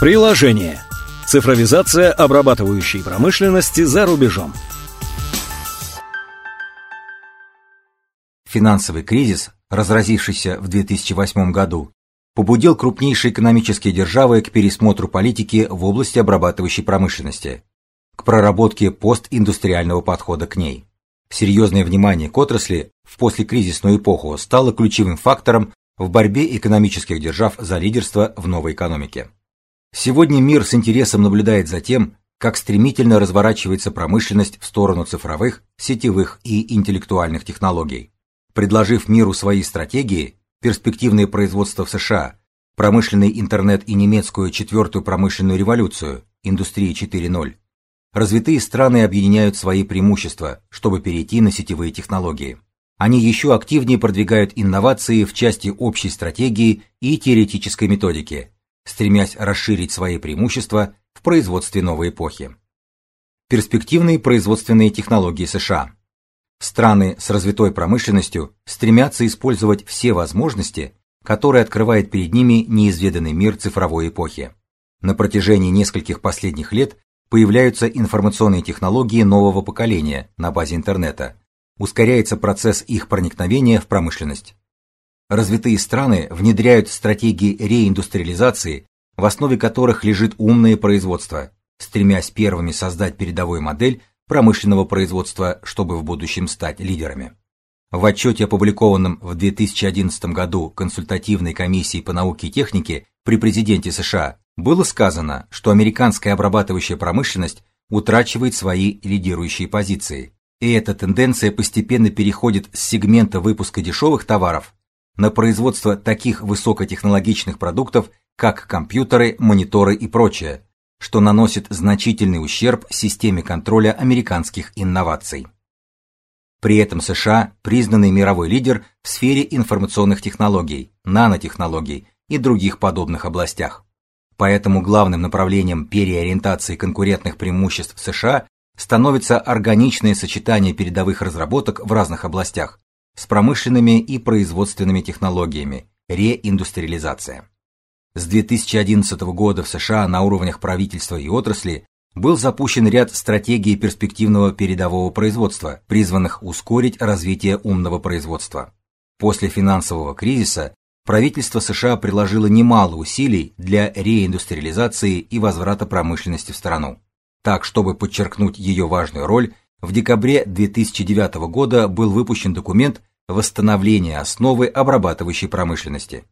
Приложение. Цифровизация обрабатывающей промышленности за рубежом. Финансовый кризис, разразившийся в 2008 году, побудил крупнейшие экономические державы к пересмотру политики в области обрабатывающей промышленности, к проработке постиндустриального подхода к ней. Серьезное внимание к отрасли в послекризисную эпоху стало ключевым фактором в борьбе экономических держав за лидерство в новой экономике. Сегодня мир с интересом наблюдает за тем, как стремительно разворачивается промышленность в сторону цифровых, сетевых и интеллектуальных технологий. Предложив миру свои стратегии, перспективное производство в США, промышленный интернет и немецкую четвертую промышленную революцию, индустрии 4.0, развитые страны объединяют свои преимущества, чтобы перейти на сетевые технологии. Они еще активнее продвигают инновации в части общей стратегии и теоретической методики, стремясь расширить свои преимущества в производстве новой эпохи. Перспективные производственные технологии США. Страны с развитой промышленностью стремятся использовать все возможности, которые открывает перед ними неизведанный мир цифровой эпохи. На протяжении нескольких последних лет появляются информационные технологии нового поколения на базе интернета. Ускоряется процесс их проникновения в промышленность. Развитые страны внедряют стратегии реиндустриализации, в основе которых лежит умное производство, стремясь первыми создать передовую модель промышленного производства, чтобы в будущем стать лидерами. В отчете, опубликованном в 2011 году консультативной комиссией по науке и технике при президенте США, было сказано, что американская обрабатывающая промышленность утрачивает свои лидирующие позиции. И эта тенденция постепенно переходит с сегмента выпуска дешевых товаров на производство таких высокотехнологичных продуктов, как компьютеры, мониторы и прочее, что наносит значительный ущерб системе контроля американских инноваций. При этом США признанный мировой лидер в сфере информационных технологий, нанотехнологий и других подобных областях. Поэтому главным направлением переориентации конкурентных преимуществ США становится органичное сочетание передовых разработок в разных областях с промышленными и производственными технологиями, реиндустриализация. С 2011 года в США на уровнях правительства и отрасли был запущен ряд стратегий перспективного передового производства, призванных ускорить развитие умного производства. После финансового кризиса правительство США приложило немало усилий для реиндустриализации и возврата промышленности в страну. Так, чтобы подчеркнуть ее важную роль, в декабре 2009 года был выпущен документ Восстановление основы обрабатывающей промышленности.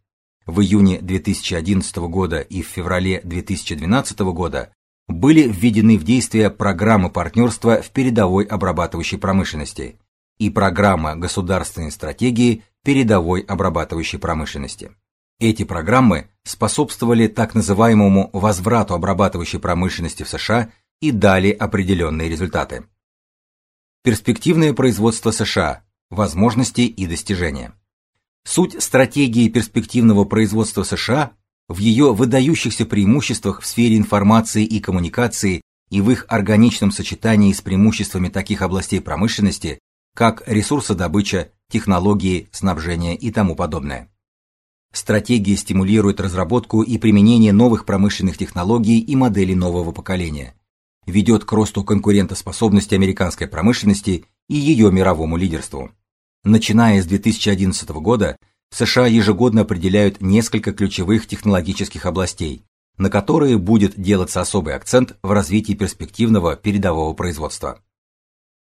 В июне 2011 года и в феврале 2012 года были введены в действие программы партнерства в передовой обрабатывающей промышленности и программа государственной стратегии передовой обрабатывающей промышленности. Эти программы способствовали так называемому возврату обрабатывающей промышленности в США и дали определенные результаты. Перспективное производство США. Возможности и достижения. Суть стратегии перспективного производства США в ее выдающихся преимуществах в сфере информации и коммуникации и в их органичном сочетании с преимуществами таких областей промышленности, как ресурсодобыча, технологии, снабжение и тому подобное. Стратегия стимулирует разработку и применение новых промышленных технологий и моделей нового поколения, ведет к росту конкурентоспособности американской промышленности и ее мировому лидерству. Начиная с 2011 года США ежегодно определяют несколько ключевых технологических областей, на которые будет делаться особый акцент в развитии перспективного передового производства.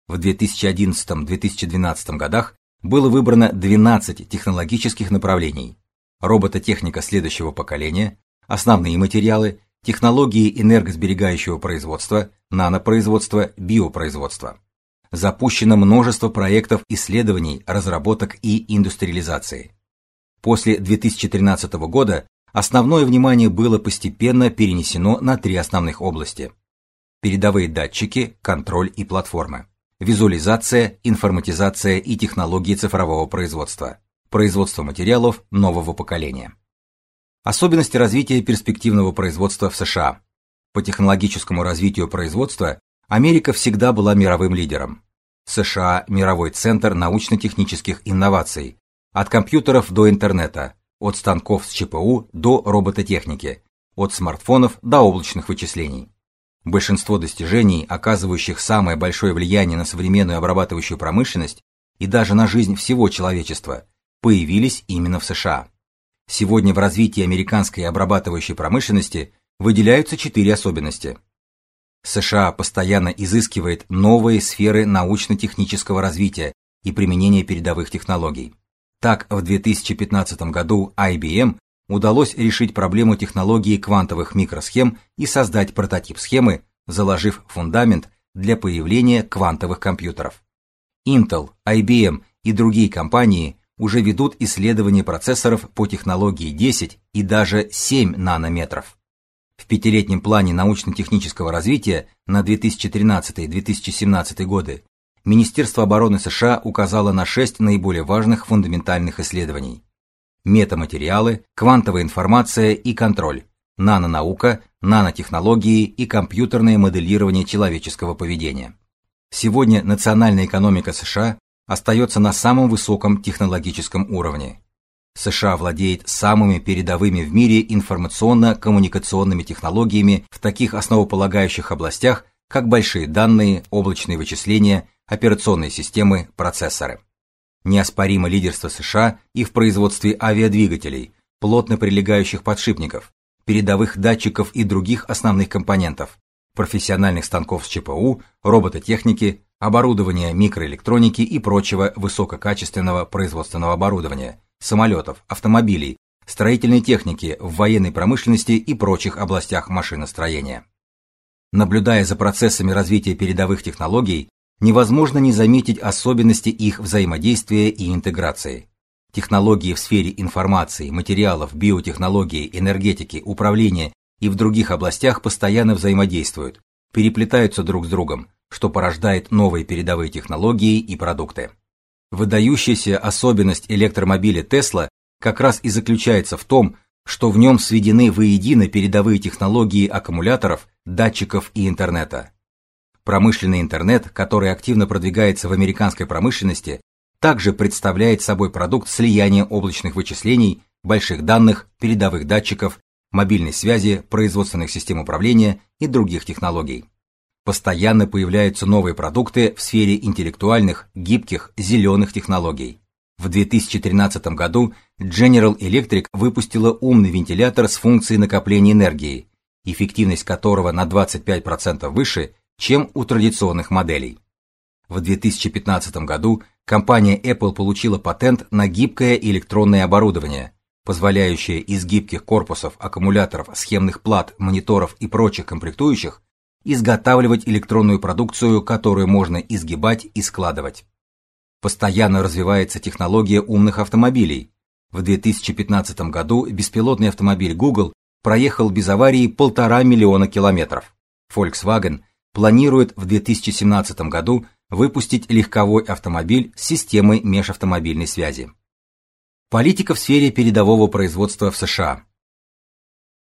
В 2011-2012 годах было выбрано 12 технологических направлений: робототехника следующего поколения, основные материалы, технологии энергосберегающего производства, нанопроизводства, биопроизводства запущено множество проектов исследований, разработок и индустриализации. После 2013 года основное внимание было постепенно перенесено на три основных области: передовые датчики, контроль и платформы, визуализация, информатизация и технологии цифрового производства, производство материалов нового поколения. Особенности развития перспективного производства в США. По технологическому развитию производства Америка всегда была мировым лидером. США мировой центр научно-технических инноваций, от компьютеров до интернета, от станков с ЧПУ до робототехники, от смартфонов до облачных вычислений. Большинство достижений, оказывающих самое большое влияние на современную обрабатывающую промышленность и даже на жизнь всего человечества, появились именно в США. Сегодня в развитии американской обрабатывающей промышленности выделяются четыре особенности. США постоянно изыскивает новые сферы научно-технического развития и применения передовых технологий. Так, в 2015 году IBM удалось решить проблему технологии квантовых микросхем и создать прототип схемы, заложив фундамент для появления квантовых компьютеров. Intel, IBM и другие компании уже ведут исследования процессоров по технологии 10 и даже 7 нанометров. В пятилетнем плане научно-технического развития на 2013-2017 годы Министерство обороны США указало на шесть наиболее важных фундаментальных исследований: метаматериалы, квантовая информация и контроль, нанонаука, нанотехнологии и компьютерное моделирование человеческого поведения. Сегодня национальная экономика США остается на самом высоком технологическом уровне. США владеет самыми передовыми в мире информационно-коммуникационными технологиями в таких основополагающих областях, как большие данные, облачные вычисления, операционные системы, процессоры. Неоспоримо лидерство США и в производстве авиадвигателей, плотно прилегающих подшипников, передовых датчиков и других основных компонентов, профессиональных станков с ЧПУ, робототехники, оборудования микроэлектроники и прочего высококачественного производственного оборудования, самолетов, автомобилей, строительной техники в военной промышленности и прочих областях машиностроения. Наблюдая за процессами развития передовых технологий, невозможно не заметить особенности их взаимодействия и интеграции. Технологии в сфере информации, материалов, биотехнологии, энергетики, управления и в других областях постоянно взаимодействуют, переплетаются друг с другом, что порождает новые передовые технологии и продукты. Выдающаяся особенность электромобиля Tesla как раз и заключается в том, что в нем сведены воедино передовые технологии аккумуляторов, датчиков и интернета. Промышленный интернет, который активно продвигается в американской промышленности, также представляет собой продукт слияния облачных вычислений, больших данных, передовых датчиков, мобильной связи, производственных систем управления и других технологий. Постоянно появляются новые продукты в сфере интеллектуальных, гибких, зеленых технологий. В 2013 году General Electric выпустила умный вентилятор с функцией накопления энергии, эффективность которого на 25% выше, чем у традиционных моделей. В 2015 году компания Apple получила патент на гибкое электронное оборудование, позволяющее из гибких корпусов аккумуляторов, схемных плат, мониторов и прочих комплектующих изготавливать электронную продукцию, которую можно изгибать и складывать. Постоянно развивается технология умных автомобилей. В 2015 году беспилотный автомобиль Google проехал без аварии полтора миллиона километров. Volkswagen планирует в 2017 году выпустить легковой автомобиль с системой межавтомобильной связи. Политика в сфере передового производства в США.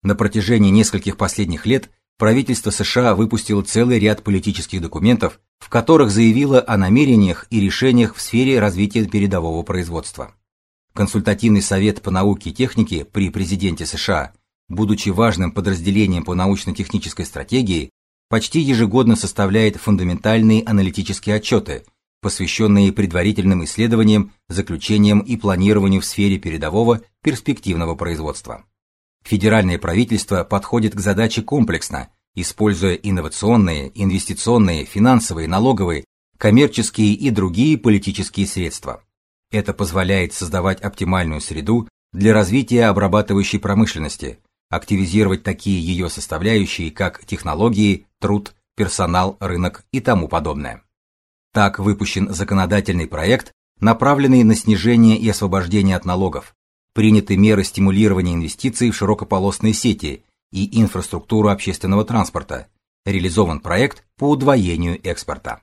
На протяжении нескольких последних лет правительство США выпустило целый ряд политических документов, в которых заявило о намерениях и решениях в сфере развития передового производства. Консультативный совет по науке и технике при президенте США, будучи важным подразделением по научно-технической стратегии, почти ежегодно составляет фундаментальные аналитические отчеты, посвященные предварительным исследованиям, заключениям и планированию в сфере передового перспективного производства. Федеральное правительство подходит к задаче комплексно, используя инновационные, инвестиционные, финансовые, налоговые, коммерческие и другие политические средства. Это позволяет создавать оптимальную среду для развития обрабатывающей промышленности, активизировать такие ее составляющие, как технологии, труд, персонал, рынок и тому подобное. Так выпущен законодательный проект, направленный на снижение и освобождение от налогов, приняты меры стимулирования инвестиций в широкополосные сети и инфраструктуру общественного транспорта, реализован проект по удвоению экспорта.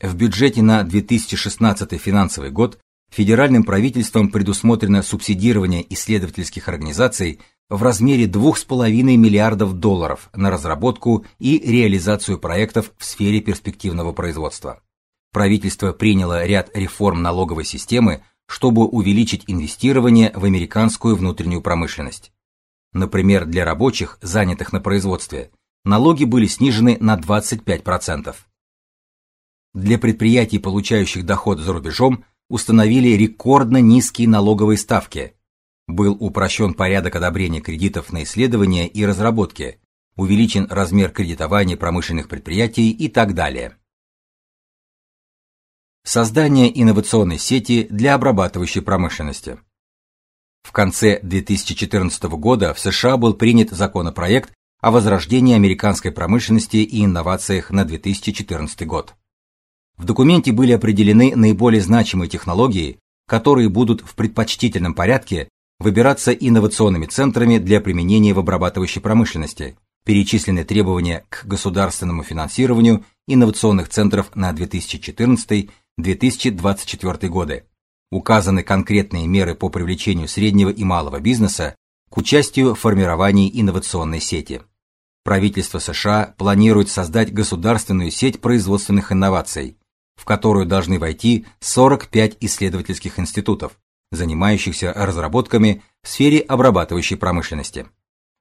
В бюджете на 2016 финансовый год федеральным правительством предусмотрено субсидирование исследовательских организаций в размере 2,5 миллиардов долларов на разработку и реализацию проектов в сфере перспективного производства. Правительство приняло ряд реформ налоговой системы, чтобы увеличить инвестирование в американскую внутреннюю промышленность. Например, для рабочих, занятых на производстве, налоги были снижены на 25%. Для предприятий, получающих доход за рубежом, установили рекордно низкие налоговые ставки. Был упрощен порядок одобрения кредитов на исследования и разработки, увеличен размер кредитования промышленных предприятий и так далее. Создание инновационной сети для обрабатывающей промышленности. В конце 2014 года в США был принят законопроект о возрождении американской промышленности и инновациях на 2014 год. В документе были определены наиболее значимые технологии, которые будут в предпочтительном порядке выбираться инновационными центрами для применения в обрабатывающей промышленности. Перечислены требования к государственному финансированию инновационных центров на 2014-2024 годы. Указаны конкретные меры по привлечению среднего и малого бизнеса к участию в формировании инновационной сети. Правительство США планирует создать государственную сеть производственных инноваций, в которую должны войти 45 исследовательских институтов, занимающихся разработками в сфере обрабатывающей промышленности.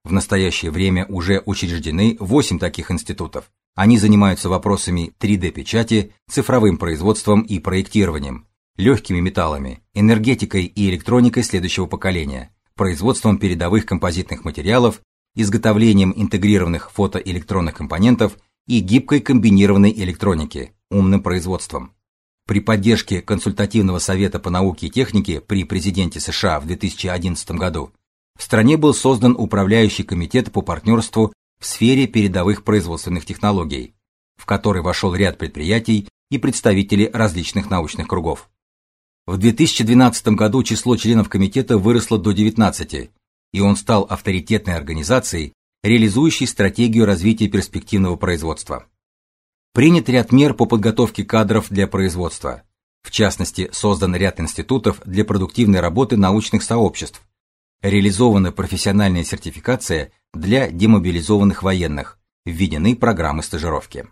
В настоящее время уже учреждены 8 таких институтов. Они занимаются вопросами 3D-печати, цифровым производством и проектированием, легкими металлами, энергетикой и электроникой следующего поколения, производством передовых композитных материалов, изготовлением интегрированных фотоэлектронных компонентов и гибкой комбинированной электроники, умным производством. При поддержке консультативного совета по науке и технике при президенте США в 2011 году в стране был создан управляющий комитет по партнерству в сфере передовых производственных технологий, в который вошел ряд предприятий и представители различных научных кругов. В 2012 году число членов комитета выросло до 19, и он стал авторитетной организацией, реализующей стратегию развития перспективного производства. Принят ряд мер по подготовке кадров для производства. В частности, создан ряд институтов для продуктивной работы научных сообществ. Реализована профессиональная сертификация для демобилизованных военных. Введены программы стажировки.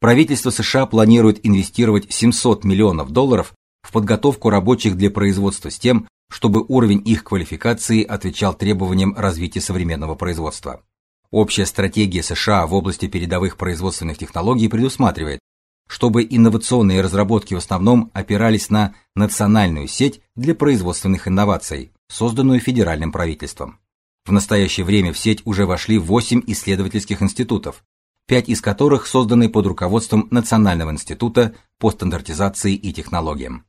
Правительство США планирует инвестировать 700 миллионов долларов в подготовку рабочих для производства с тем, чтобы уровень их квалификации отвечал требованиям развития современного производства. Общая стратегия США в области передовых производственных технологий предусматривает, чтобы инновационные разработки в основном опирались на национальную сеть для производственных инноваций, созданную федеральным правительством. В настоящее время в сеть уже вошли 8 исследовательских институтов, пять из которых созданы под руководством Национального института по стандартизации и технологиям.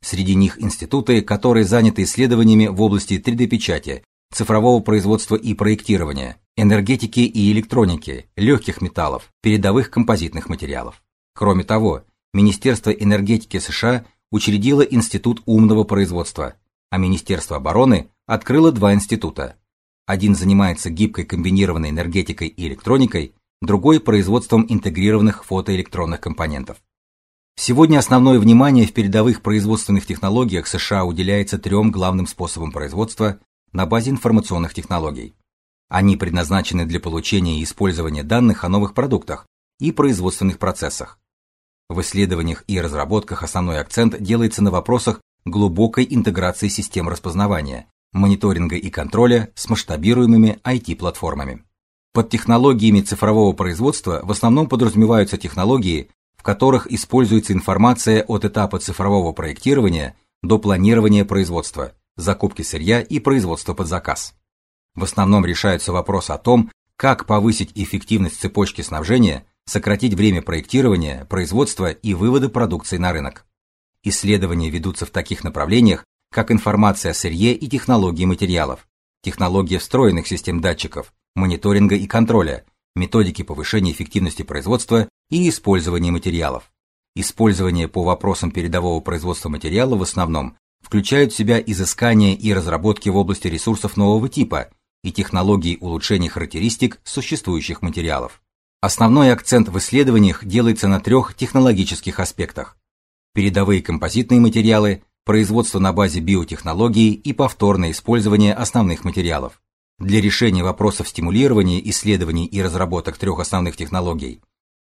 Среди них институты, которые заняты исследованиями в области 3D-печати, цифрового производства и проектирования, энергетики и электроники, легких металлов, передовых композитных материалов. Кроме того, Министерство энергетики США учредило Институт умного производства, а Министерство обороны открыло два института. Один занимается гибкой комбинированной энергетикой и электроникой, другой производством интегрированных фотоэлектронных компонентов. Сегодня основное внимание в передовых производственных технологиях США уделяется трем главным способам производства на базе информационных технологий. Они предназначены для получения и использования данных о новых продуктах и производственных процессах. В исследованиях и разработках основной акцент делается на вопросах глубокой интеграции систем распознавания, мониторинга и контроля с масштабируемыми IT-платформами. Под технологиями цифрового производства в основном подразумеваются технологии, в которых используется информация от этапа цифрового проектирования до планирования производства, закупки сырья и производства под заказ. В основном решаются вопросы о том, как повысить эффективность цепочки снабжения, сократить время проектирования, производства и вывода продукции на рынок. Исследования ведутся в таких направлениях, как информация о сырье и технологии материалов, технология встроенных систем датчиков, мониторинга и контроля, методики повышения эффективности производства и использования материалов. Использование по вопросам передового производства материала в основном включают в себя изыскания и разработки в области ресурсов нового типа и технологий улучшения характеристик существующих материалов. Основной акцент в исследованиях делается на трех технологических аспектах: передовые композитные материалы, производство на базе биотехнологий и повторное использование основных материалов. Для решения вопросов стимулирования исследований и разработок трех основных технологий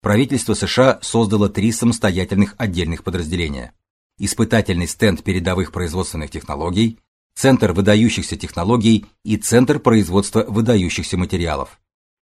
правительство США создало три самостоятельных отдельных подразделения: испытательный стенд передовых производственных технологий, Центр выдающихся технологий и Центр производства выдающихся материалов.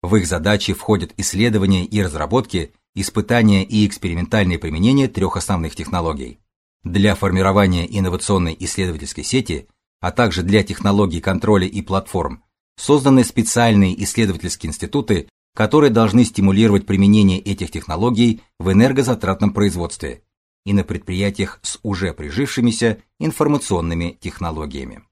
В их задачи входят исследования и разработки, испытания и экспериментальные применения трех основных технологий. Для формирования инновационной исследовательской сети, а также для технологий контроля и платформ, созданы специальные исследовательские институты, которые должны стимулировать применение этих технологий в энергозатратном производстве и на предприятиях с уже прижившимися информационными технологиями.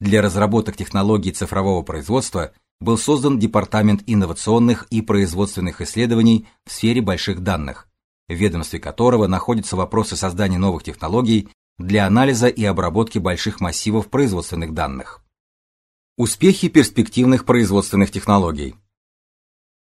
Для разработок технологий цифрового производства был создан Департамент инновационных и производственных исследований в сфере больших данных, в ведомстве которого находятся вопросы создания новых технологий для анализа и обработки больших массивов производственных данных. Успехи перспективных производственных технологий.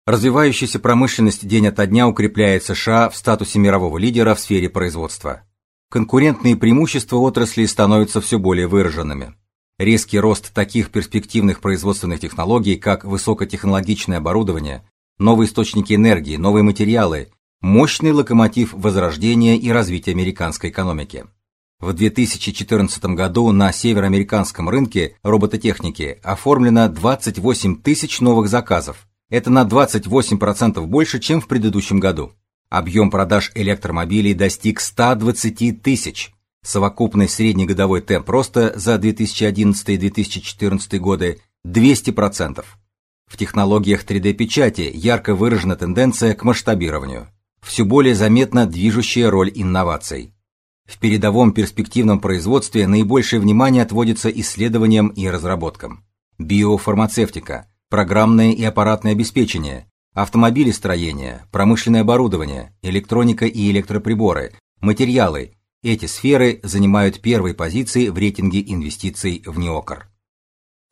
Развивающаяся промышленность день ото дня укрепляет США в статусе мирового лидера в сфере производства. Конкурентные преимущества отрасли становятся все более выраженными. Резкий рост таких перспективных производственных технологий, как высокотехнологичное оборудование, новые источники энергии, новые материалы, мощный локомотив возрождения и развития американской экономики. В 2014 году на североамериканском рынке робототехники оформлено 28 тысяч новых заказов. Это на 28% больше, чем в предыдущем году. Объем продаж электромобилей достиг 120 тысяч. Совокупный среднегодовой темп роста за 2011-2014 годы 200%. В технологиях 3D-печати ярко выражена тенденция к масштабированию. Все более заметна движущая роль инноваций. В передовом перспективном производстве наибольшее внимание отводится исследованиям и разработкам. Биофармацевтика, программное и аппаратное обеспечение, автомобилестроение, промышленное оборудование, электроника и электроприборы, материалы, эти сферы занимают первые позиции в рейтинге инвестиций в НИОКР.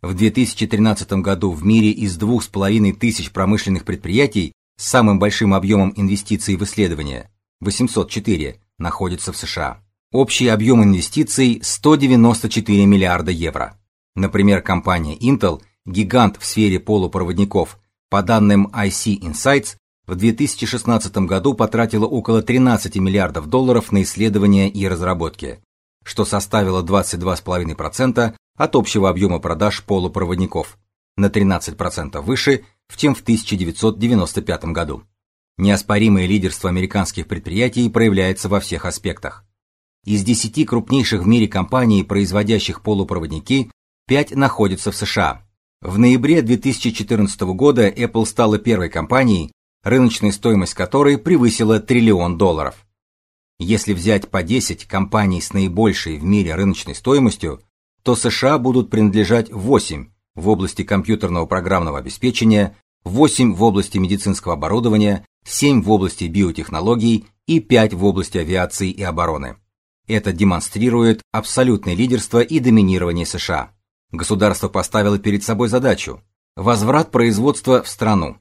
В 2013 году в мире из 2,5 тысяч промышленных предприятий с самым большим объемом инвестиций в исследования 804 находится в США. Общий объем инвестиций 194 миллиарда евро. Например, компания Intel, гигант в сфере полупроводников, по данным IC Insights, в 2016 году потратила около 13 миллиардов долларов на исследования и разработки, что составило 22,5% от общего объема продаж полупроводников, на 13% выше, чем в 1995 году. Неоспоримое лидерство американских предприятий проявляется во всех аспектах. Из 10 крупнейших в мире компаний, производящих полупроводники, 5 находятся в США. В ноябре 2014 года Apple стала первой компанией, рыночная стоимость которой превысила триллион долларов. Если взять по 10 компаний с наибольшей в мире рыночной стоимостью, то США будут принадлежать 8 в области компьютерного программного обеспечения, 8 в области медицинского оборудования, 7 в области биотехнологий и 5 в области авиации и обороны. Это демонстрирует абсолютное лидерство и доминирование США. Государство поставило перед собой задачу возврат производства в страну,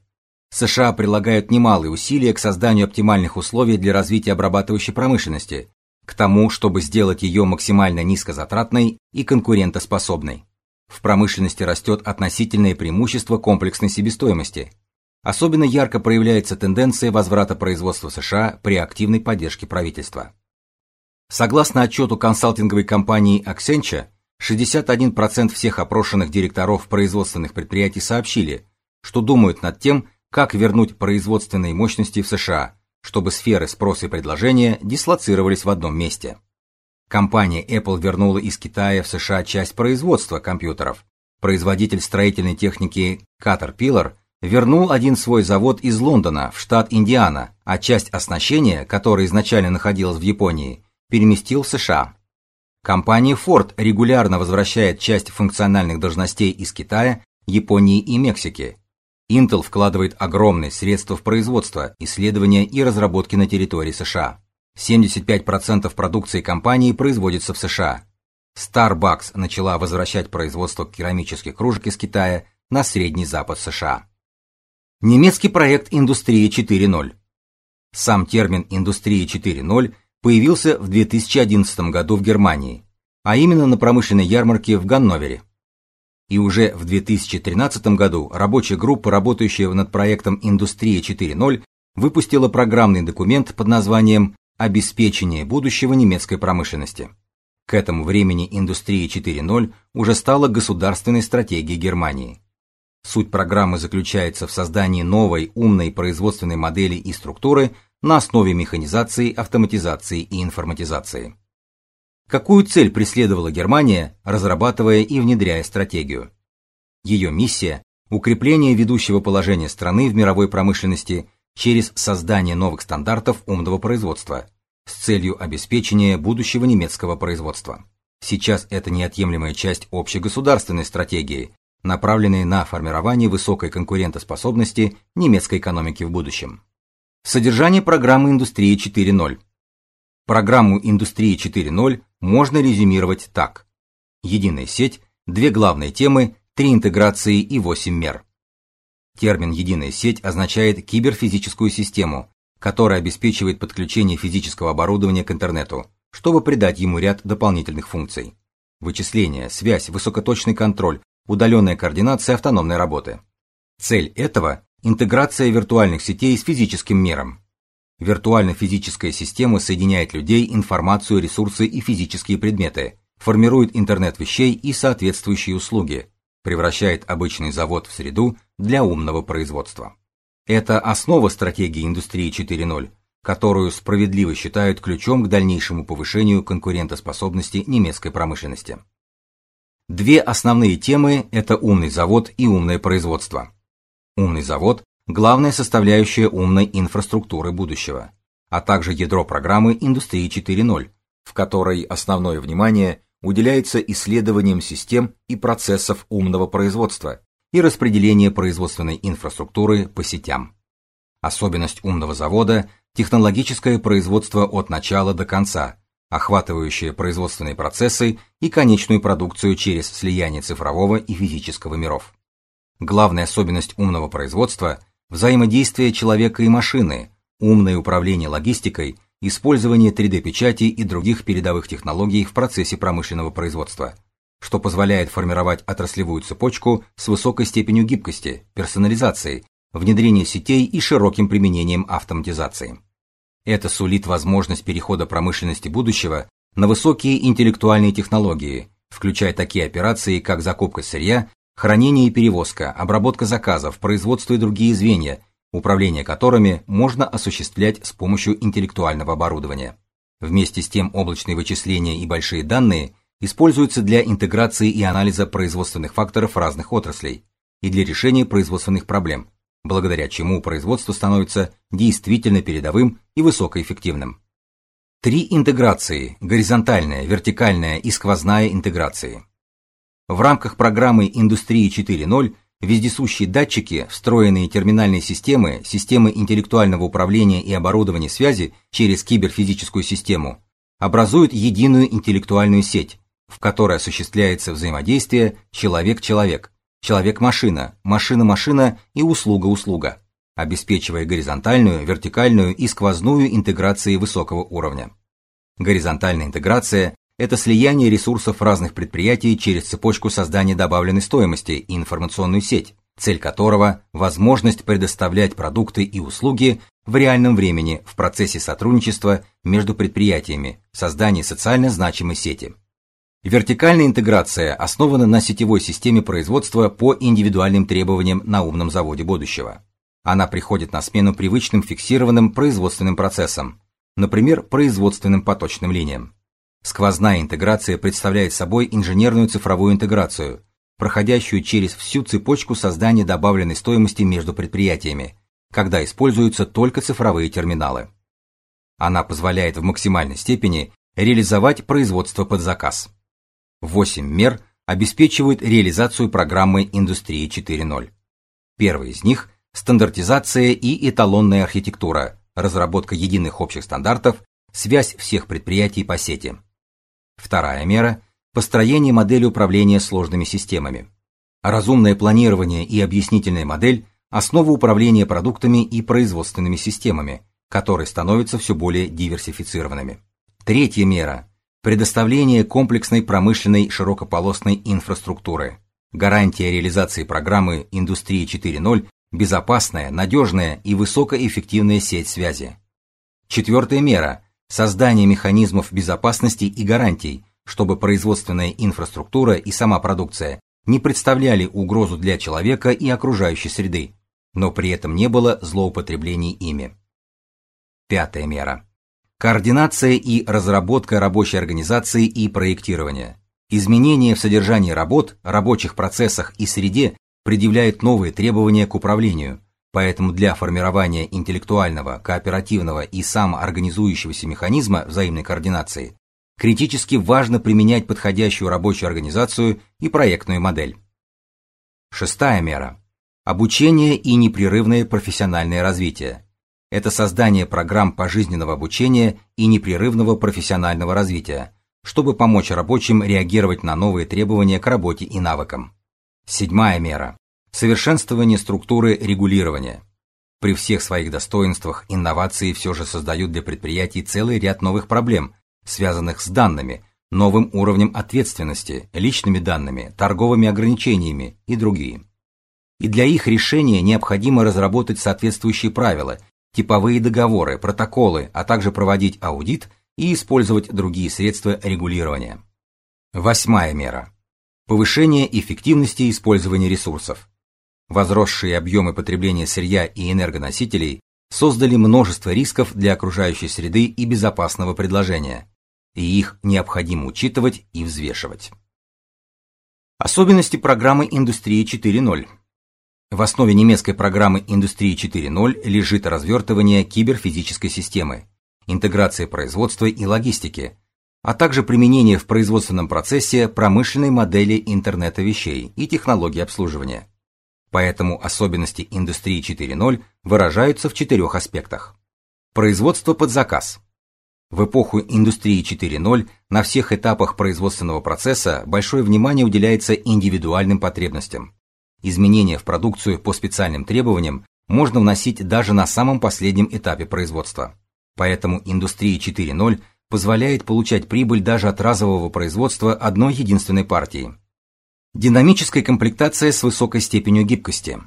США прилагают немалые усилия к созданию оптимальных условий для развития обрабатывающей промышленности, к тому, чтобы сделать ее максимально низкозатратной и конкурентоспособной. В промышленности растет относительное преимущество комплексной себестоимости. Особенно ярко проявляется тенденция возврата производства США при активной поддержке правительства. Согласно отчету консалтинговой компании Accenture, 61% всех опрошенных директоров производственных предприятий сообщили, что думают над тем, как вернуть производственные мощности в США, чтобы сферы спроса и предложения дислоцировались в одном месте. Компания Apple вернула из Китая в США часть производства компьютеров. Производитель строительной техники Caterpillar вернул один свой завод из Лондона в штат Индиана, а часть оснащения, которое изначально находилось в Японии, переместил в США. Компания Ford регулярно возвращает часть функциональных должностей из Китая, Японии и Мексики, Intel вкладывает огромные средства в производство, исследования и разработки на территории США. 75% продукции компании производится в США. Starbucks начала возвращать производство керамических кружек из Китая на Средний Запад США. Немецкий проект Индустрия 4.0. Сам термин Индустрия 4.0 появился в 2011 году в Германии, а именно на промышленной ярмарке в Ганновере. И уже в 2013 году рабочая группа, работающая над проектом Индустрия 4.0, выпустила программный документ под названием Обеспечение будущего немецкой промышленности. К этому времени индустрия 4.0 уже стала государственной стратегией Германии. Суть программы заключается в создании новой умной производственной модели и структуры на основе механизации, автоматизации и информатизации. Какую цель преследовала Германия, разрабатывая и внедряя стратегию? Ее миссия укрепление ведущего положения страны в мировой промышленности через создание новых стандартов умного производства с целью обеспечения будущего немецкого производства. Сейчас это неотъемлемая часть общегосударственной стратегии, направленной на формирование высокой конкурентоспособности немецкой экономики в будущем. Содержание программы Индустрии 4.0. Программу Индустрии 4.0 можно резюмировать так: единая сеть, две главные темы, три интеграции и восемь мер. Термин единая сеть означает киберфизическую систему, которая обеспечивает подключение физического оборудования к интернету, чтобы придать ему ряд дополнительных функций: вычисление, связь, высокоточный контроль, удаленная координация автономной работы. Цель этого интеграция виртуальных сетей с физическим миром. Виртуально-физическая система соединяет людей, информацию, ресурсы и физические предметы, формирует интернет вещей и соответствующие услуги, превращает обычный завод в среду для умного производства. Это основа стратегии индустрии 4.0, которую справедливо считают ключом к дальнейшему повышению конкурентоспособности немецкой промышленности. Две основные темы это умный завод и умное производство. Умный завод главная составляющая умной инфраструктуры будущего, а также ядро программы индустрии 4.0, в которой основное внимание уделяется исследованиям систем и процессов умного производства и распределения производственной инфраструктуры по сетям. Особенность умного завода технологическое производство от начала до конца, охватывающее производственные процессы и конечную продукцию через слияние цифрового и физического миров. Главная особенность умного производства взаимодействие человека и машины, умное управление логистикой использование 3D-печати и других передовых технологий в процессе промышленного производства, что позволяет формировать отраслевую цепочку с высокой степенью гибкости, персонализации, внедрения сетей и широким применением автоматизации. Это сулит возможность перехода промышленности будущего на высокие интеллектуальные технологии, включая такие операции, как закупка сырья, хранение и перевозка, обработка заказов, производство и другие звенья, управление которыми можно осуществлять с помощью интеллектуального оборудования. Вместе с тем облачные вычисления и большие данные используются для интеграции и анализа производственных факторов разных отраслей и для решения производственных проблем, благодаря чему производство становится действительно передовым и высокоэффективным. Три интеграции: горизонтальная, вертикальная и сквозная интеграции. В рамках программы Индустрии 4.0 Вездесущие датчики, встроенные терминальные системы, системы интеллектуального управления и оборудования связи через киберфизическую систему образуют единую интеллектуальную сеть, в которой осуществляется взаимодействие человек-человек, человек-машина, машина-машина и услуга-услуга, обеспечивая горизонтальную, вертикальную и сквозную интеграции высокого уровня. Горизонтальная интеграция это слияние ресурсов разных предприятий через цепочку создания добавленной стоимости и информационную сеть, цель которого возможность предоставлять продукты и услуги в реальном времени в процессе сотрудничества между предприятиями, создание социально значимой сети. Вертикальная интеграция основана на сетевой системе производства по индивидуальным требованиям на умном заводе будущего. Она приходит на смену привычным фиксированным производственным процессам, например, производственным поточным линиям. Сквозная интеграция представляет собой инженерную цифровую интеграцию, проходящую через всю цепочку создания добавленной стоимости между предприятиями, когда используются только цифровые терминалы. Она позволяет в максимальной степени реализовать производство под заказ. Восемь мер обеспечивают реализацию программы Индустрии 4.0. Первый из них стандартизация и эталонная архитектура, разработка единых общих стандартов, связь всех предприятий по сети. Вторая мера построение модели управления сложными системами. Разумное планирование и объяснительная модель основа управления продуктами и производственными системами, которые становятся все более диверсифицированными. Третья мера предоставление комплексной промышленной широкополосной инфраструктуры. Гарантия реализации программы Индустрии 4.0 безопасная, надежная и высокоэффективная сеть связи. Четвертая мера создание механизмов безопасности и гарантий, чтобы производственная инфраструктура и сама продукция не представляли угрозу для человека и окружающей среды, но при этом не было злоупотреблений ими. Пятая мера. Координация и разработка рабочей организации и проектирования. Изменения в содержании работ, рабочих процессах и среде предъявляют новые требования к управлению, поэтому для формирования интеллектуального, кооперативного и самоорганизующегося механизма взаимной координации критически важно применять подходящую рабочую организацию и проектную модель. Шестая мера. Обучение и непрерывное профессиональное развитие. Это создание программ пожизненного обучения и непрерывного профессионального развития, чтобы помочь рабочим реагировать на новые требования к работе и навыкам. Седьмая мера. Совершенствование структуры регулирования. При всех своих достоинствах инновации все же создают для предприятий целый ряд новых проблем, связанных с данными, новым уровнем ответственности, личными данными, торговыми ограничениями и другие. И для их решения необходимо разработать соответствующие правила, типовые договоры, протоколы, а также проводить аудит и использовать другие средства регулирования. Восьмая мера. Повышение эффективности использования ресурсов. Возросшие объемы потребления сырья и энергоносителей создали множество рисков для окружающей среды и безопасного предложения, и их необходимо учитывать и взвешивать. Особенности программы Индустрии 4.0. В основе немецкой программы Индустрии 4.0 лежит развертывание киберфизической системы, интеграция производства и логистики, а также применение в производственном процессе промышленной модели интернета вещей и технологий обслуживания. Поэтому особенности индустрии 4.0 выражаются в четырех аспектах. Производство под заказ. В эпоху индустрии 4.0 на всех этапах производственного процесса большое внимание уделяется индивидуальным потребностям. Изменения в продукцию по специальным требованиям можно вносить даже на самом последнем этапе производства. Поэтому индустрия 4.0 позволяет получать прибыль даже от разового производства одной единственной партии. Динамическая комплектация с высокой степенью гибкости.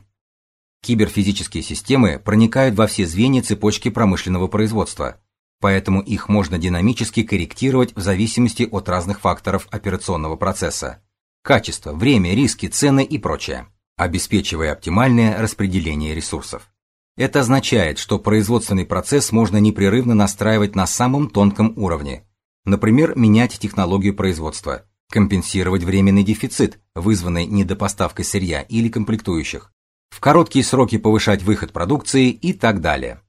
Киберфизические системы проникают во все звенья цепочки промышленного производства, поэтому их можно динамически корректировать в зависимости от разных факторов операционного процесса: качество, время, риски, цены и прочее, обеспечивая оптимальное распределение ресурсов. Это означает, что производственный процесс можно непрерывно настраивать на самом тонком уровне. Например, менять технологию производства, компенсировать временный дефицит, вызванный недопоставкой сырья или комплектующих, в короткие сроки повышать выход продукции и так далее.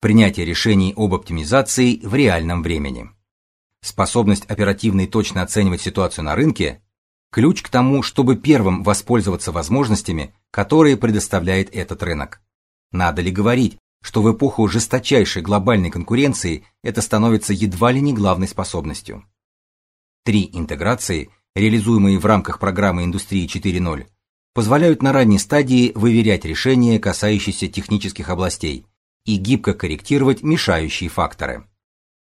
Принятие решений об оптимизации в реальном времени. Способность оперативно и точно оценивать ситуацию на рынке ключ к тому, чтобы первым воспользоваться возможностями, которые предоставляет этот рынок. Надо ли говорить, что в эпоху жесточайшей глобальной конкуренции это становится едва ли не главной способностью. Три интеграции, реализуемые в рамках программы Индустрии 4.0, позволяют на ранней стадии выверять решения, касающиеся технических областей, и гибко корректировать мешающие факторы.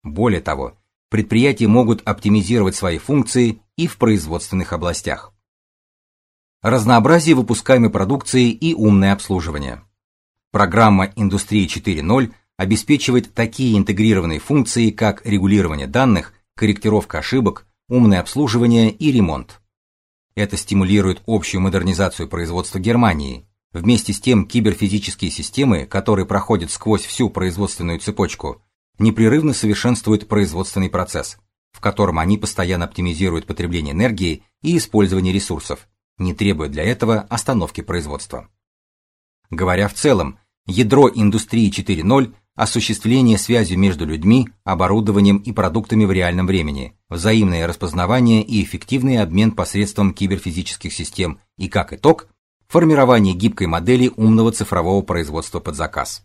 Более того, предприятия могут оптимизировать свои функции и в производственных областях. Разнообразие выпускаемой продукции и умное обслуживание. Программа Индустрии 4.0 обеспечивает такие интегрированные функции, как регулирование данных, корректировка ошибок, умное обслуживание и ремонт. Это стимулирует общую модернизацию производства Германии. Вместе с тем киберфизические системы, которые проходят сквозь всю производственную цепочку, непрерывно совершенствуют производственный процесс, в котором они постоянно оптимизируют потребление энергии и использование ресурсов, не требуя для этого остановки производства. Говоря в целом, Ядро индустрии 4.0 осуществление связи между людьми, оборудованием и продуктами в реальном времени, взаимное распознавание и эффективный обмен посредством киберфизических систем и как итог формирование гибкой модели умного цифрового производства под заказ.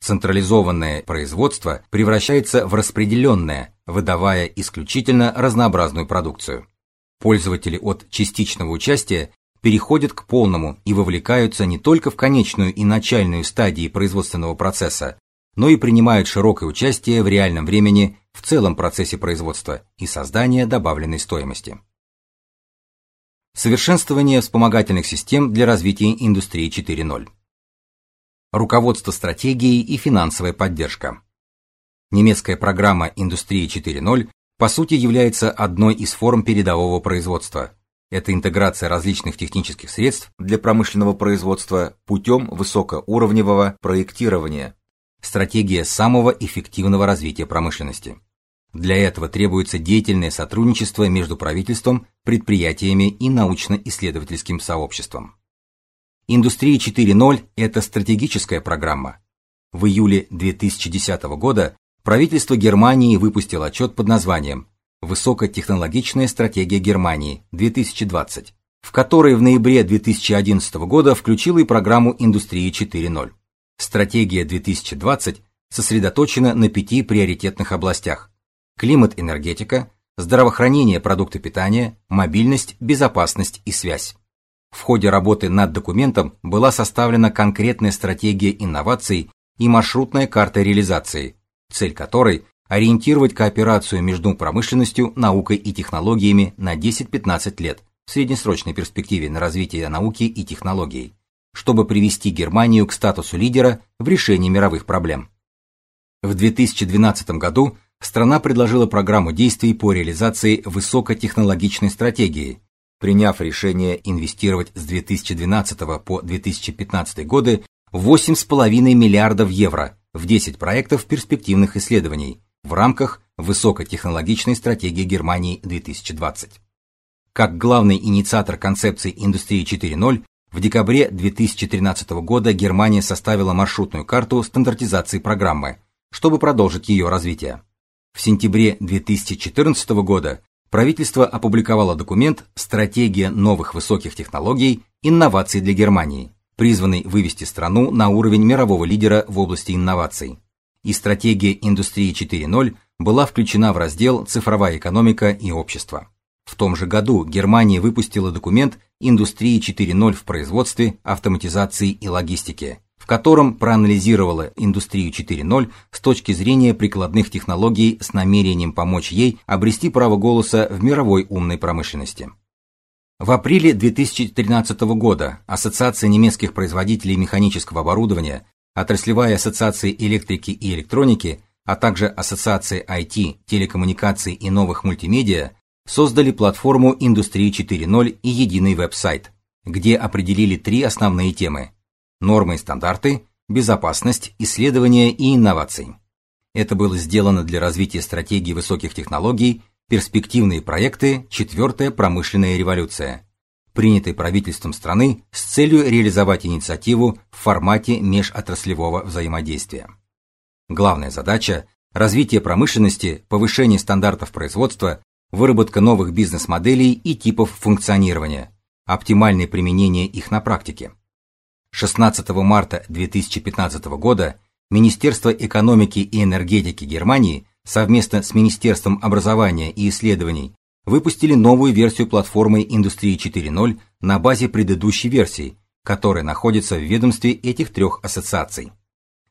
Централизованное производство превращается в распределенное, выдавая исключительно разнообразную продукцию. Пользователи от частичного участия переходят к полному и вовлекаются не только в конечную и начальную стадии производственного процесса, но и принимают широкое участие в реальном времени в целом процессе производства и создания добавленной стоимости. Совершенствование вспомогательных систем для развития индустрии 4.0. Руководство стратегией и финансовая поддержка. Немецкая программа Индустрии 4.0 по сути является одной из форм передового производства. Это интеграция различных технических средств для промышленного производства путем высокоуровневого проектирования. Стратегия самого эффективного развития промышленности. Для этого требуется деятельное сотрудничество между правительством, предприятиями и научно-исследовательским сообществом. Индустрия 4.0 это стратегическая программа. В июле 2010 года правительство Германии выпустило отчет под названием Высокотехнологичная стратегия Германии 2020, в которой в ноябре 2011 года включила и программу Индустрии 4.0. Стратегия 2020 сосредоточена на пяти приоритетных областях: климат-энергетика, здравоохранение, продукты питания, мобильность, безопасность и связь. В ходе работы над документом была составлена конкретная стратегия инноваций и маршрутная карта реализации, цель которой ориентировать кооперацию между промышленностью, наукой и технологиями на 10-15 лет в среднесрочной перспективе на развитие науки и технологий, чтобы привести Германию к статусу лидера в решении мировых проблем. В 2012 году страна предложила программу действий по реализации высокотехнологичной стратегии, приняв решение инвестировать с 2012 по 2015 годы 8,5 миллиардов евро в 10 проектов перспективных исследований в рамках высокотехнологичной стратегии Германии 2020. Как главный инициатор концепции индустрии 4.0 в декабре 2013 года Германия составила маршрутную карту стандартизации программы, чтобы продолжить ее развитие. В сентябре 2014 года правительство опубликовало документ Стратегия новых высоких технологий, инноваций для Германии, призванный вывести страну на уровень мирового лидера в области инноваций. И стратегия индустрии 4.0 была включена в раздел Цифровая экономика и общество. В том же году Германия выпустила документ Индустрии 4.0 в производстве, автоматизации и логистике, в котором проанализировала индустрию 4.0 с точки зрения прикладных технологий с намерением помочь ей обрести право голоса в мировой умной промышленности. В апреле 2013 года Ассоциация немецких производителей механического оборудования, Отраслевая ассоциация электрики и электроники, а также Ассоциация IT, телекоммуникаций и новых мультимедиа создали платформу Индустрии 4.0 и единый веб-сайт, где определили три основные темы: нормы и стандарты, безопасность, исследования и инновации. Это было сделано для развития стратегии высоких технологий, перспективные проекты, четвертая промышленная революция, принятой правительством страны с целью реализовать инициативу в формате межотраслевого взаимодействия. Главная задача развитие промышленности, повышение стандартов производства, выработка новых бизнес-моделей и типов функционирования, оптимальное применение их на практике. 16 марта 2015 года Министерство экономики и энергетики Германии совместно с Министерством образования и исследований выпустили новую версию платформы Индустрии 4.0 на базе предыдущей версии, которая находится в ведомстве этих трех ассоциаций.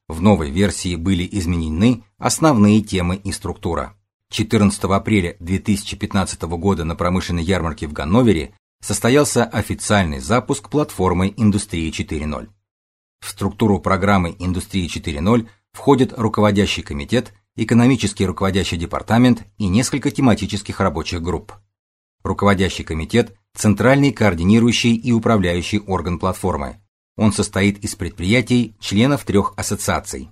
В новой версии были изменены основные темы и структура. 14 апреля 2015 года на промышленной ярмарке в Ганновере состоялся официальный запуск платформы Индустрии 4.0. В структуру программы Индустрии 4.0 входит руководящий комитет, экономический руководящий департамент и несколько тематических рабочих групп. Руководящий комитет центральный координирующий и управляющий орган платформы. Он состоит из предприятий, членов трех ассоциаций.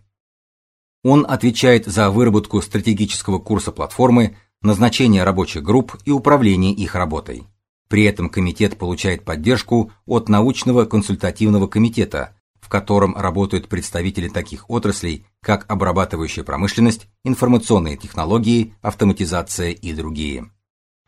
Он отвечает за выработку стратегического курса платформы, назначение рабочих групп и управление их работой. При этом комитет получает поддержку от научного консультативного комитета, в котором работают представители таких отраслей, как обрабатывающая промышленность, информационные технологии, автоматизация и другие.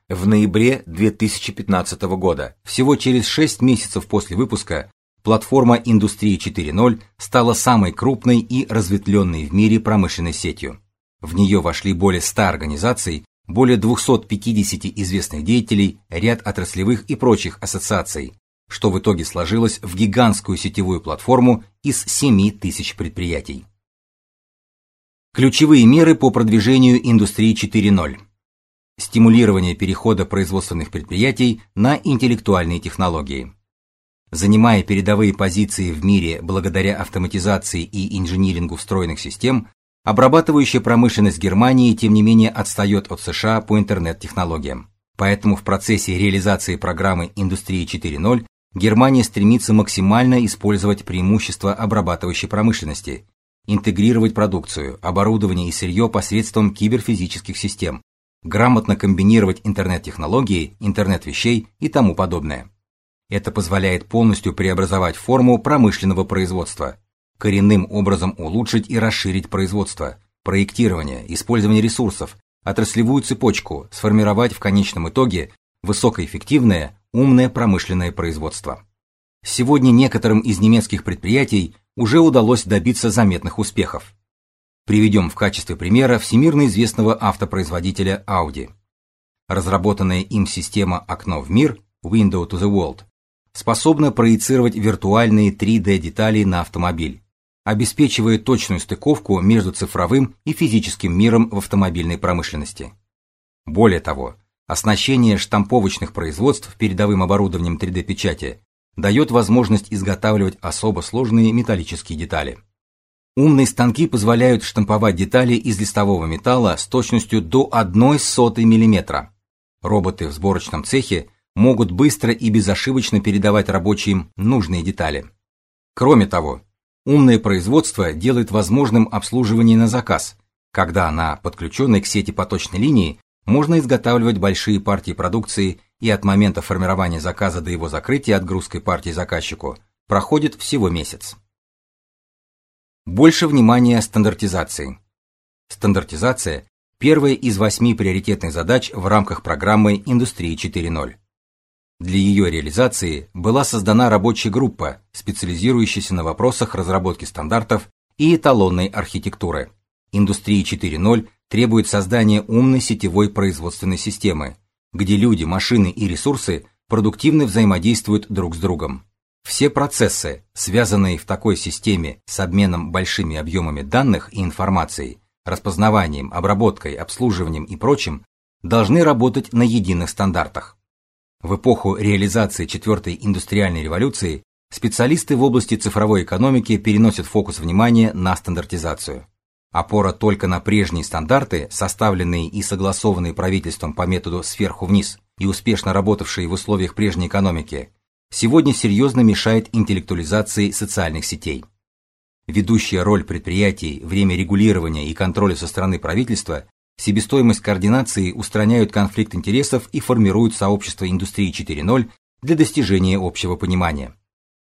В ноябре 2015 года, всего через 6 месяцев после выпуска, платформа Индустрии 4.0 стала самой крупной и разветвленной в мире промышленной сетью. В нее вошли более 100 организаций, более 250 известных деятелей, ряд отраслевых и прочих ассоциаций, что в итоге сложилось в гигантскую сетевую платформу из 7 тысяч предприятий. Ключевые меры по продвижению индустрии 4.0. Стимулирование перехода производственных предприятий на интеллектуальные технологии. Занимая передовые позиции в мире благодаря автоматизации и инжинирингу встроенных систем, Обрабатывающая промышленность Германии, тем не менее, отстает от США по интернет-технологиям. Поэтому в процессе реализации программы Индустрии 4.0 Германия стремится максимально использовать преимущества обрабатывающей промышленности, интегрировать продукцию, оборудование и сырье посредством киберфизических систем, грамотно комбинировать интернет-технологии, интернет вещей и тому подобное. Это позволяет полностью преобразовать форму промышленного производства, коренным образом улучшить и расширить производство, проектирование, использование ресурсов, отраслевую цепочку, сформировать в конечном итоге высокоэффективное, умное промышленное производство. Сегодня некоторым из немецких предприятий уже удалось добиться заметных успехов. Приведем в качестве примера всемирно известного автопроизводителя Audi. Разработанная им система окно в мир Window to the World способна проецировать виртуальные 3D детали на автомобиль, обеспечивая точную стыковку между цифровым и физическим миром в автомобильной промышленности. Более того, оснащение штамповочных производств передовым оборудованием 3D-печати дает возможность изготавливать особо сложные металлические детали. Умные станки позволяют штамповать детали из листового металла с точностью до 1 сотой миллиметра. Роботы в сборочном цехе могут быстро и безошибочно передавать рабочим нужные детали. Кроме того, умное производство делает возможным обслуживание на заказ, когда на подключенной к сети поточной линии можно изготавливать большие партии продукции и от момента формирования заказа до его закрытия отгрузкой партии заказчику проходит всего месяц. Больше внимания стандартизации. Стандартизация первая из восьми приоритетных задач в рамках программы Индустрии 4.0. Для ее реализации была создана рабочая группа, специализирующаяся на вопросах разработки стандартов и эталонной архитектуры. Индустрия 4.0 требует создания умной сетевой производственной системы, где люди, машины и ресурсы продуктивно взаимодействуют друг с другом. Все процессы, связанные в такой системе с обменом большими объемами данных и информации, распознаванием, обработкой, обслуживанием и прочим, должны работать на единых стандартах. В эпоху реализации четвертой индустриальной революции специалисты в области цифровой экономики переносят фокус внимания на стандартизацию. Опора только на прежние стандарты, составленные и согласованные правительством по методу сверху вниз и успешно работавшие в условиях прежней экономики, сегодня серьезно мешает интеллектуализации социальных сетей. Ведущая роль предприятий, время регулирования и контроля со стороны правительства Себестоимость координации устраняют конфликт интересов и формируют сообщество индустрии 4.0 для достижения общего понимания.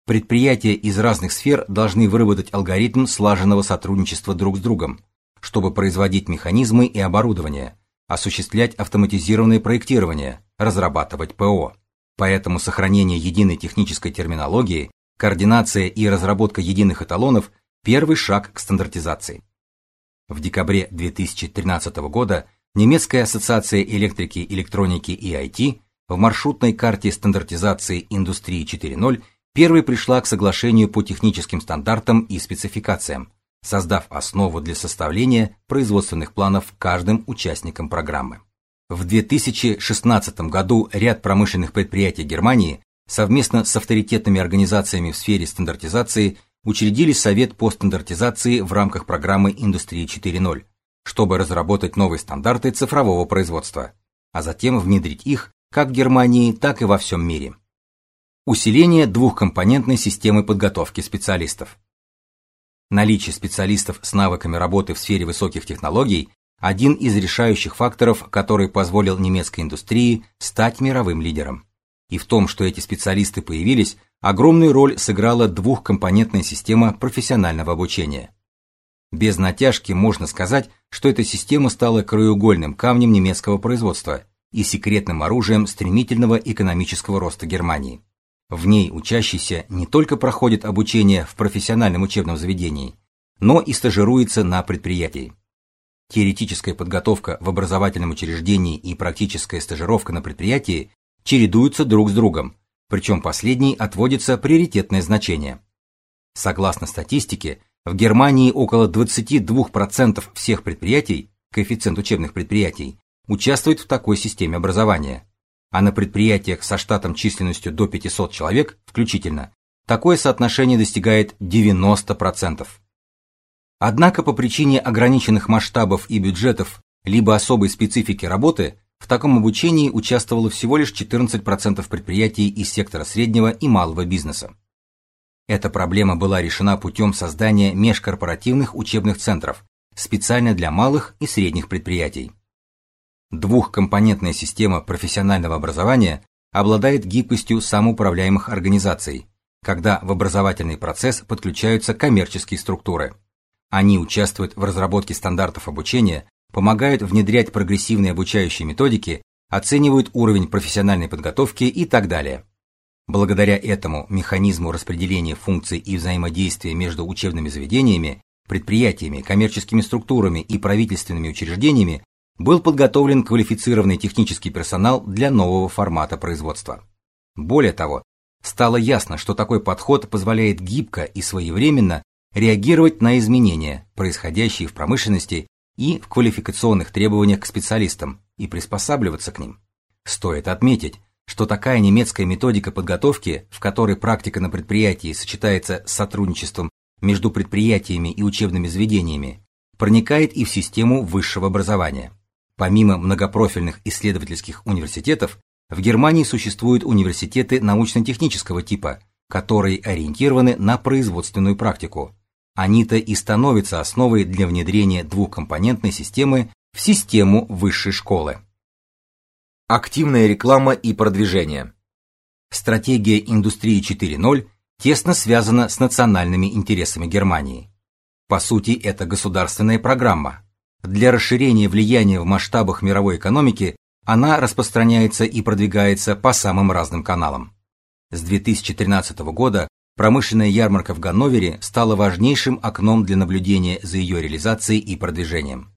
Предприятия из разных сфер должны выработать алгоритм слаженного сотрудничества друг с другом, чтобы производить механизмы и оборудование, осуществлять автоматизированное проектирование, разрабатывать ПО. Поэтому сохранение единой технической терминологии, координация и разработка единых эталонов первый шаг к стандартизации. В декабре 2013 года немецкая ассоциация электрики, электроники и IT в маршрутной карте стандартизации индустрии 4.0 первой пришла к соглашению по техническим стандартам и спецификациям, создав основу для составления производственных планов каждым участникам программы. В 2016 году ряд промышленных предприятий Германии совместно с авторитетными организациями в сфере стандартизации учредили Совет по стандартизации в рамках программы Индустрии 4.0, чтобы разработать новые стандарты цифрового производства, а затем внедрить их как в Германии, так и во всем мире. Усиление двухкомпонентной системы подготовки специалистов. Наличие специалистов с навыками работы в сфере высоких технологий один из решающих факторов, который позволил немецкой индустрии стать мировым лидером. И в том, что эти специалисты появились, огромную роль сыграла двухкомпонентная система профессионального обучения. Без натяжки можно сказать, что эта система стала краеугольным камнем немецкого производства и секретным оружием стремительного экономического роста Германии. В ней учащийся не только проходит обучение в профессиональном учебном заведении, но и стажируется на предприятии. Теоретическая подготовка в образовательном учреждении и практическая стажировка на предприятии чередуются друг с другом, причем последней отводится приоритетное значение. Согласно статистике, в Германии около 22% всех предприятий, коэффициент учебных предприятий, участвует в такой системе образования, а на предприятиях со штатом численностью до 500 человек включительно такое соотношение достигает 90%. Однако по причине ограниченных масштабов и бюджетов, либо особой специфики работы, в таком обучении участвовало всего лишь 14% предприятий из сектора среднего и малого бизнеса. Эта проблема была решена путем создания межкорпоративных учебных центров, специально для малых и средних предприятий. Двухкомпонентная система профессионального образования обладает гибкостью самоуправляемых организаций, когда в образовательный процесс подключаются коммерческие структуры. Они участвуют в разработке стандартов обучения, помогают внедрять прогрессивные обучающие методики, оценивают уровень профессиональной подготовки и так далее. Благодаря этому механизму распределения функций и взаимодействия между учебными заведениями, предприятиями, коммерческими структурами и правительственными учреждениями был подготовлен квалифицированный технический персонал для нового формата производства. Более того, стало ясно, что такой подход позволяет гибко и своевременно реагировать на изменения, происходящие в промышленности и в квалификационных требованиях к специалистам, и приспосабливаться к ним. Стоит отметить, что такая немецкая методика подготовки, в которой практика на предприятии сочетается с сотрудничеством между предприятиями и учебными заведениями, проникает и в систему высшего образования. Помимо многопрофильных исследовательских университетов, в Германии существуют университеты научно-технического типа, которые ориентированы на производственную практику, они-то и становятся основой для внедрения двухкомпонентной системы в систему высшей школы. Активная реклама и продвижение. Стратегия индустрии 4.0 тесно связана с национальными интересами Германии. По сути, это государственная программа. Для расширения влияния в масштабах мировой экономики она распространяется и продвигается по самым разным каналам. С 2013 года Промышленная ярмарка в Ганновере стала важнейшим окном для наблюдения за ее реализацией и продвижением.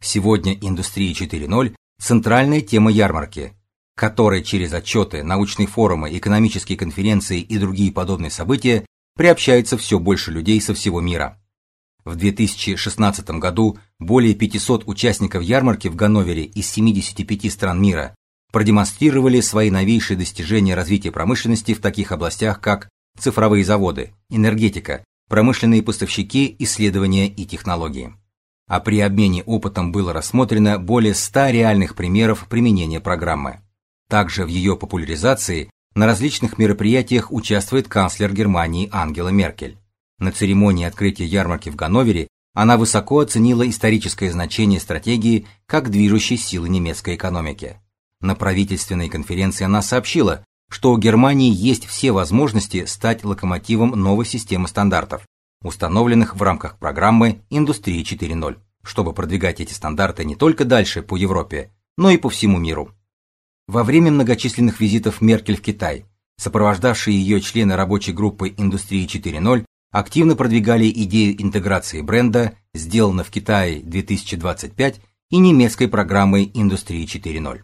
Сегодня индустрия 4.0 центральная тема ярмарки, которая через отчеты, научные форумы, экономические конференции и другие подобные события приобщается все больше людей со всего мира. В 2016 году более 500 участников ярмарки в Ганновере из 75 стран мира продемонстрировали свои новейшие достижения развития промышленности в таких областях, как цифровые заводы, энергетика, промышленные поставщики, исследования и технологии. А при обмене опытом было рассмотрено более 100 реальных примеров применения программы. Также в ее популяризации на различных мероприятиях участвует канцлер Германии Ангела Меркель. На церемонии открытия ярмарки в Ганновере она высоко оценила историческое значение стратегии как движущей силы немецкой экономики. На правительственной конференции она сообщила, что у Германии есть все возможности стать локомотивом новой системы стандартов, установленных в рамках программы Индустрии 4.0, чтобы продвигать эти стандарты не только дальше по Европе, но и по всему миру. Во время многочисленных визитов Меркель в Китай, сопровождавшие ее члены рабочей группы Индустрии 4.0 активно продвигали идею интеграции бренда «Сделано в Китае 2025» и немецкой программы Индустрии 4.0.